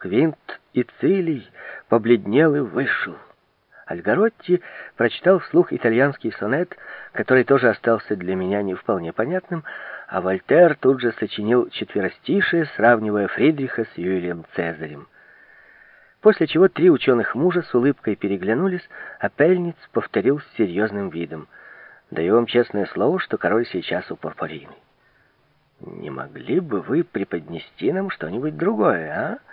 Квинт и Цилий побледнел и вышел. Альгаротти прочитал вслух итальянский сонет, который тоже остался для меня не вполне понятным, а Вольтер тут же сочинил четверостишие, сравнивая Фридриха с Юлием Цезарем. После чего три ученых мужа с улыбкой переглянулись, а Пельниц повторил с серьезным видом. «Даю вам честное слово, что король сейчас у Порпорины». «Не могли бы вы преподнести нам что-нибудь другое, а?» —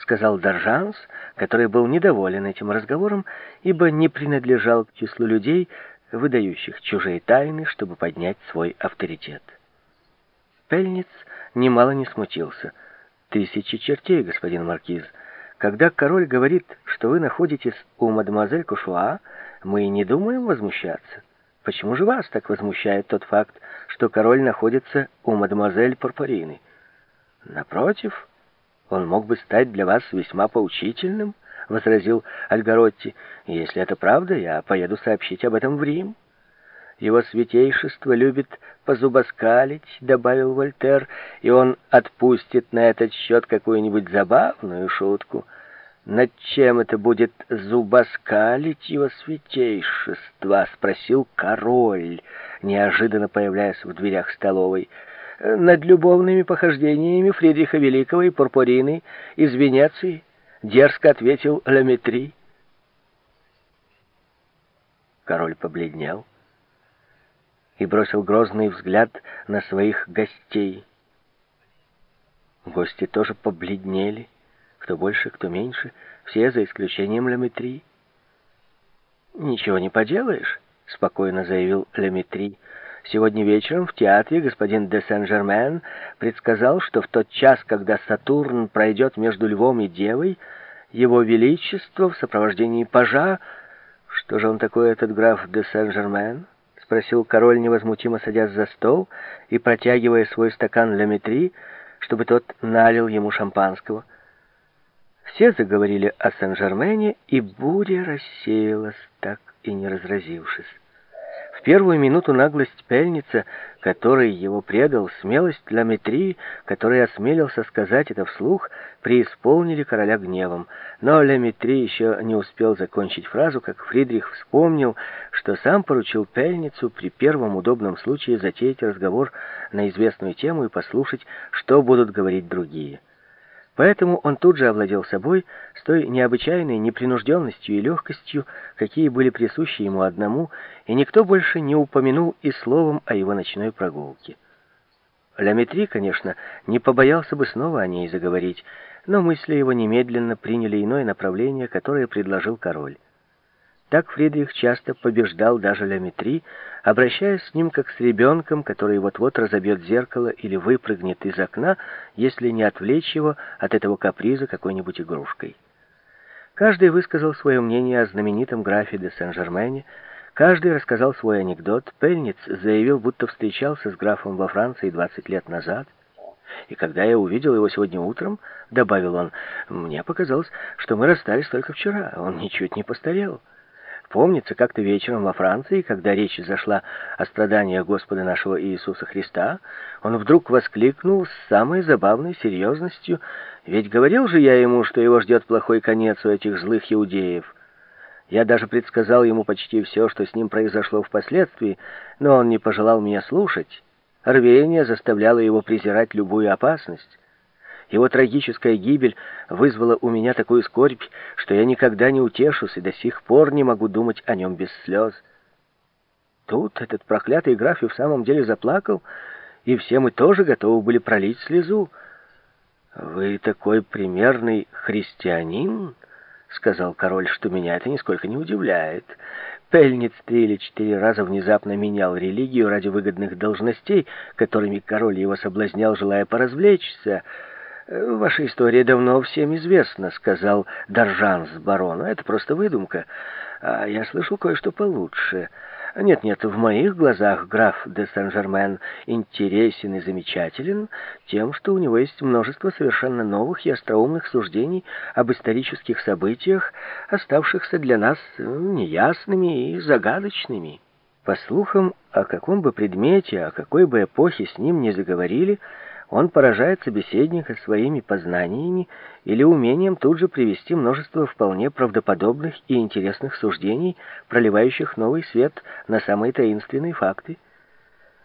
сказал Доржанс, который был недоволен этим разговором, ибо не принадлежал к числу людей, выдающих чужие тайны, чтобы поднять свой авторитет. Пельниц немало не смутился. «Тысячи чертей, господин Маркиз. Когда король говорит, что вы находитесь у мадемуазель Кушуа, мы не думаем возмущаться. Почему же вас так возмущает тот факт, что король находится у мадемуазель Порпорины? Напротив...» он мог бы стать для вас весьма поучительным, — возразил Альгаротти. Если это правда, я поеду сообщить об этом в Рим. Его святейшество любит позубоскалить, — добавил Вольтер, — и он отпустит на этот счет какую-нибудь забавную шутку. «Над чем это будет зубоскалить его святейшество?» — спросил король, неожиданно появляясь в дверях столовой над любовными похождениями Фридриха Великого и Пурпурины из Венеции, дерзко ответил Ламетри. Король побледнел и бросил грозный взгляд на своих гостей. Гости тоже побледнели, кто больше, кто меньше, все за исключением Ламетри. «Ничего не поделаешь», — спокойно заявил Ламетри, — Сегодня вечером в театре господин де Сен-Жермен предсказал, что в тот час, когда Сатурн пройдет между Львом и Девой, его Величество в сопровождении пажа... Что же он такой, этот граф де Сен-Жермен? Спросил король, невозмутимо садясь за стол и протягивая свой стакан Леметри, чтобы тот налил ему шампанского. Все заговорили о Сен-Жермене, и буря рассеялась, так и не разразившись. Первую минуту наглость Пельница, который его предал, смелость Ламетрии, который осмелился сказать это вслух, преисполнили короля гневом. Но Ламетри еще не успел закончить фразу, как Фридрих вспомнил, что сам поручил Пельницу при первом удобном случае затеять разговор на известную тему и послушать, что будут говорить другие. Поэтому он тут же овладел собой с той необычайной непринужденностью и легкостью, какие были присущи ему одному, и никто больше не упомянул и словом о его ночной прогулке. Ламетри, конечно, не побоялся бы снова о ней заговорить, но мысли его немедленно приняли иное направление, которое предложил король. Так Фридрих часто побеждал даже Ляметри, обращаясь с ним как с ребенком, который вот-вот разобьет зеркало или выпрыгнет из окна, если не отвлечь его от этого каприза какой-нибудь игрушкой. Каждый высказал свое мнение о знаменитом графе де Сен-Жермене, каждый рассказал свой анекдот. Пельниц заявил, будто встречался с графом во Франции 20 лет назад. И когда я увидел его сегодня утром, добавил он, мне показалось, что мы расстались только вчера, он ничуть не постарел. Помнится, как-то вечером во Франции, когда речь зашла о страданиях Господа нашего Иисуса Христа, он вдруг воскликнул с самой забавной серьезностью, «Ведь говорил же я ему, что его ждет плохой конец у этих злых иудеев». Я даже предсказал ему почти все, что с ним произошло впоследствии, но он не пожелал меня слушать. Рвение заставляло его презирать любую опасность. Его трагическая гибель вызвала у меня такую скорбь, что я никогда не утешусь и до сих пор не могу думать о нем без слез. Тут этот проклятый граф и в самом деле заплакал, и все мы тоже готовы были пролить слезу. «Вы такой примерный христианин», — сказал король, — «что меня это нисколько не удивляет. Пельниц три или четыре раза внезапно менял религию ради выгодных должностей, которыми король его соблазнял, желая поразвлечься». «Ваша история давно всем известна», — сказал Доржанс барону. «Это просто выдумка. А я слышал кое-что получше. Нет-нет, в моих глазах граф де Сен-Жермен интересен и замечателен тем, что у него есть множество совершенно новых и остроумных суждений об исторических событиях, оставшихся для нас неясными и загадочными». По слухам, о каком бы предмете, о какой бы эпохе с ним не заговорили, Он поражает собеседника своими познаниями или умением тут же привести множество вполне правдоподобных и интересных суждений, проливающих новый свет на самые таинственные факты –